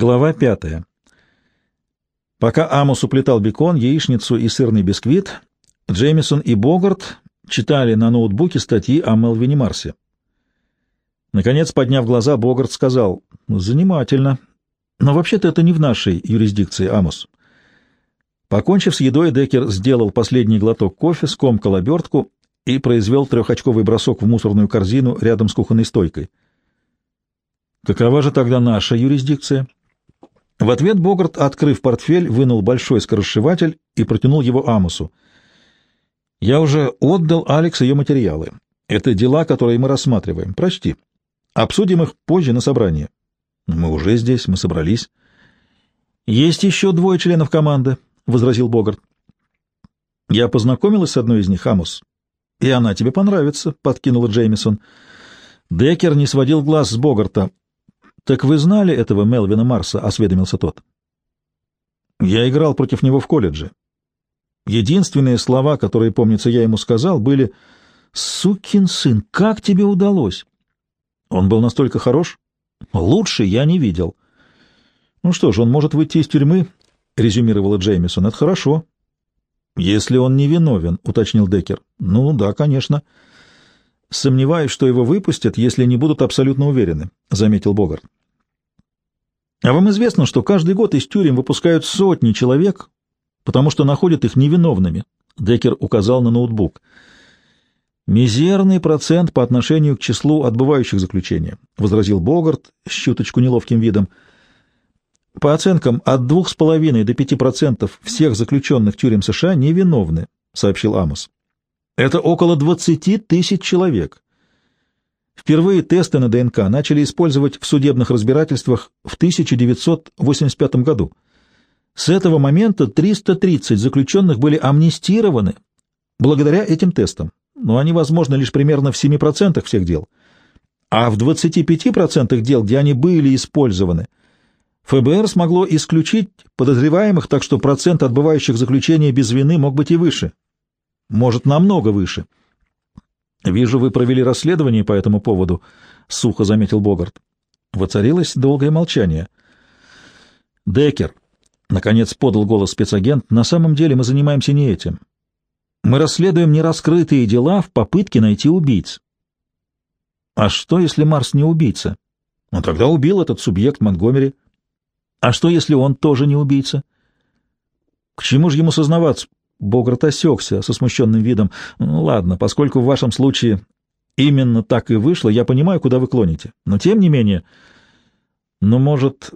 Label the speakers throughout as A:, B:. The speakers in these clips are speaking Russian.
A: Глава пятая. Пока Амос уплетал бекон, яичницу и сырный бисквит, Джеймисон и Богарт читали на ноутбуке статьи о Мелвине Марсе. Наконец, подняв глаза, Богарт сказал, «Занимательно. Но вообще-то это не в нашей юрисдикции, Амос». Покончив с едой, Деккер сделал последний глоток кофе, скомкал обертку и произвел трехочковый бросок в мусорную корзину рядом с кухонной стойкой. «Какова же тогда наша юрисдикция?» В ответ Богарт, открыв портфель, вынул большой скоросшиватель и протянул его Амосу. «Я уже отдал Алекс ее материалы. Это дела, которые мы рассматриваем. Прочти. Обсудим их позже на собрании». «Мы уже здесь, мы собрались». «Есть еще двое членов команды», — возразил Богарт. «Я познакомилась с одной из них, Амос. И она тебе понравится», — подкинула Джеймисон. Деккер не сводил глаз с Богарта. «Так вы знали этого Мелвина Марса?» — осведомился тот. «Я играл против него в колледже. Единственные слова, которые, помнится, я ему сказал, были «Сукин сын, как тебе удалось?» Он был настолько хорош? Лучше я не видел. «Ну что ж, он может выйти из тюрьмы», — резюмировала Джеймисон. «Это хорошо». «Если он не виновен», — уточнил Деккер. «Ну да, конечно». «Сомневаюсь, что его выпустят, если не будут абсолютно уверены», — заметил Богарт. А вам известно, что каждый год из тюрем выпускают сотни человек, потому что находят их невиновными. Деккер указал на ноутбук. «Мизерный процент по отношению к числу отбывающих заключения», — возразил Богарт с чуточку неловким видом. «По оценкам, от двух с половиной до пяти процентов всех заключенных тюрем США невиновны», — сообщил Амос. «Это около двадцати тысяч человек. Впервые тесты на ДНК начали использовать в судебных разбирательствах в 1985 году. С этого момента 330 заключенных были амнистированы благодаря этим тестам, но они возможны лишь примерно в 7% всех дел. А в 25% дел, где они были использованы, ФБР смогло исключить подозреваемых, так что процент отбывающих заключения без вины мог быть и выше. Может, намного выше. «Вижу, вы провели расследование по этому поводу», — сухо заметил Богарт. Воцарилось долгое молчание. «Деккер», — наконец подал голос спецагент, — «на самом деле мы занимаемся не этим. Мы расследуем нераскрытые дела в попытке найти убийц». «А что, если Марс не убийца?» «Он тогда убил этот субъект Монтгомери». «А что, если он тоже не убийца?» «К чему же ему сознаваться? Богарт осекся со смущенным видом. «Ну, ладно, поскольку в вашем случае именно так и вышло, я понимаю, куда вы клоните. Но тем не менее... Ну, может,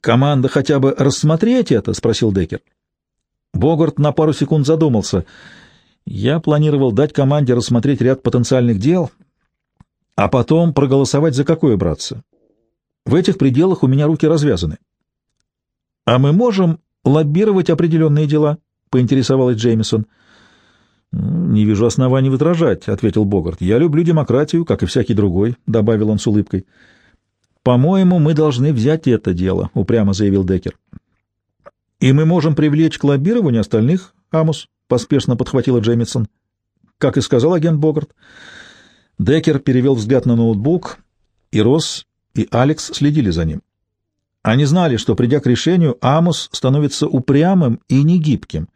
A: команда хотя бы рассмотреть это?» — спросил Деккер. Богарт на пару секунд задумался. «Я планировал дать команде рассмотреть ряд потенциальных дел, а потом проголосовать за какое браться. В этих пределах у меня руки развязаны. А мы можем лоббировать определенные дела?» Поинтересовалась Джеймисон. «Не вижу оснований возражать», — ответил Богарт. «Я люблю демократию, как и всякий другой», — добавил он с улыбкой. «По-моему, мы должны взять это дело», — упрямо заявил Деккер. «И мы можем привлечь к лоббированию остальных, Амус», — поспешно подхватила Джеймисон. «Как и сказал агент Богарт». Деккер перевел взгляд на ноутбук, и Росс, и Алекс следили за ним. Они знали, что, придя к решению, Амус становится упрямым и негибким.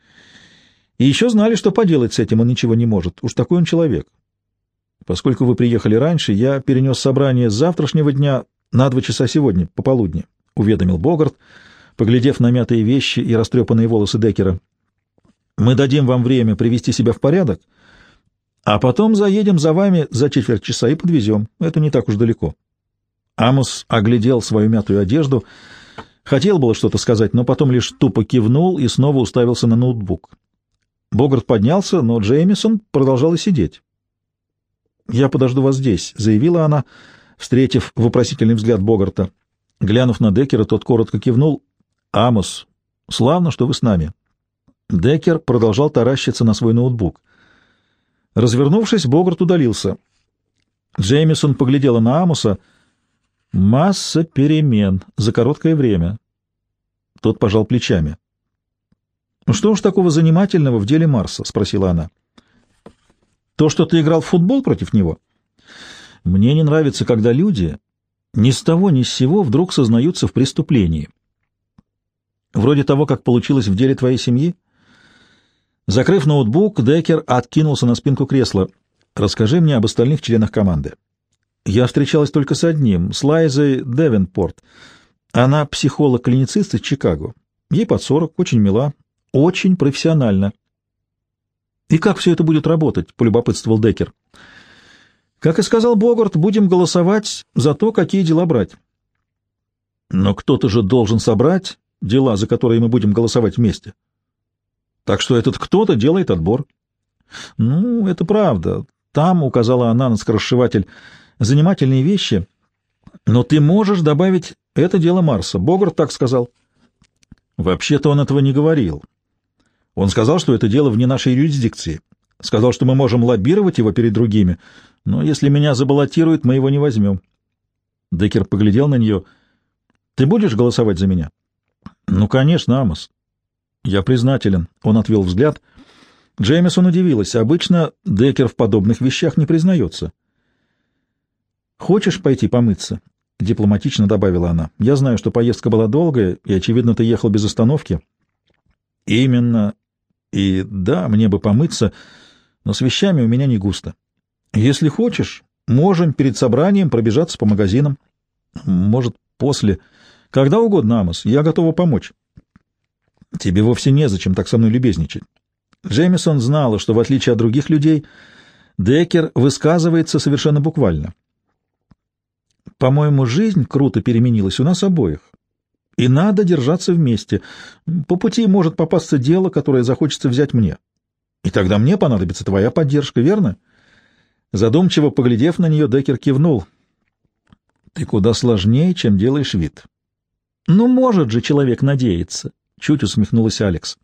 A: И еще знали, что поделать с этим он ничего не может. Уж такой он человек. Поскольку вы приехали раньше, я перенес собрание с завтрашнего дня на два часа сегодня, пополудни, — уведомил Богарт, поглядев на мятые вещи и растрепанные волосы Деккера. Мы дадим вам время привести себя в порядок, а потом заедем за вами за четверть часа и подвезем. Это не так уж далеко. Амус оглядел свою мятую одежду, хотел было что-то сказать, но потом лишь тупо кивнул и снова уставился на ноутбук. Богарт поднялся, но Джеймисон продолжала сидеть. «Я подожду вас здесь», — заявила она, встретив вопросительный взгляд Богарта. Глянув на Деккера, тот коротко кивнул. «Амос, славно, что вы с нами». Деккер продолжал таращиться на свой ноутбук. Развернувшись, Богарт удалился. Джеймисон поглядела на Амоса. «Масса перемен за короткое время». Тот пожал плечами. «Ну что уж такого занимательного в деле Марса?» — спросила она. «То, что ты играл в футбол против него?» «Мне не нравится, когда люди ни с того ни с сего вдруг сознаются в преступлении. Вроде того, как получилось в деле твоей семьи? Закрыв ноутбук, Деккер откинулся на спинку кресла. Расскажи мне об остальных членах команды. Я встречалась только с одним, с Лайзой Девенпорт. Она психолог-клиницист из Чикаго. Ей под сорок, очень мила, очень профессионально. «И как все это будет работать?» — полюбопытствовал Деккер. «Как и сказал Богарт, будем голосовать за то, какие дела брать». «Но кто-то же должен собрать дела, за которые мы будем голосовать вместе. Так что этот кто-то делает отбор». «Ну, это правда. Там, — указала она на скоросшиватель, — занимательные вещи. Но ты можешь добавить это дело Марса. Богарт так сказал». «Вообще-то он этого не говорил», он сказал, что это дело вне нашей юрисдикции. Сказал, что мы можем лоббировать его перед другими, но если меня забаллотируют, мы его не возьмем. Деккер поглядел на нее. «Ты будешь голосовать за меня?» «Ну, конечно, Амос». «Я признателен». Он отвел взгляд. Джеймисон удивилась. Обычно Деккер в подобных вещах не признается. «Хочешь пойти помыться?» — дипломатично добавила она. «Я знаю, что поездка была долгая, и, очевидно, ты ехал без остановки». «Именно и да, мне бы помыться, но с вещами у меня не густо. Если хочешь, можем перед собранием пробежаться по магазинам. Может, после. Когда угодно, Амос, я готова помочь. Тебе вовсе незачем так со мной любезничать. Джеймисон знала, что, в отличие от других людей, Деккер высказывается совершенно буквально. По-моему, жизнь круто переменилась у нас обоих. И надо держаться вместе. По пути может попасться дело, которое захочется взять мне. И тогда мне понадобится твоя поддержка, верно? Задумчиво поглядев на нее, Деккер кивнул. Ты куда сложнее, чем делаешь вид. Ну, может же человек надеяться, чуть усмехнулась Алекс.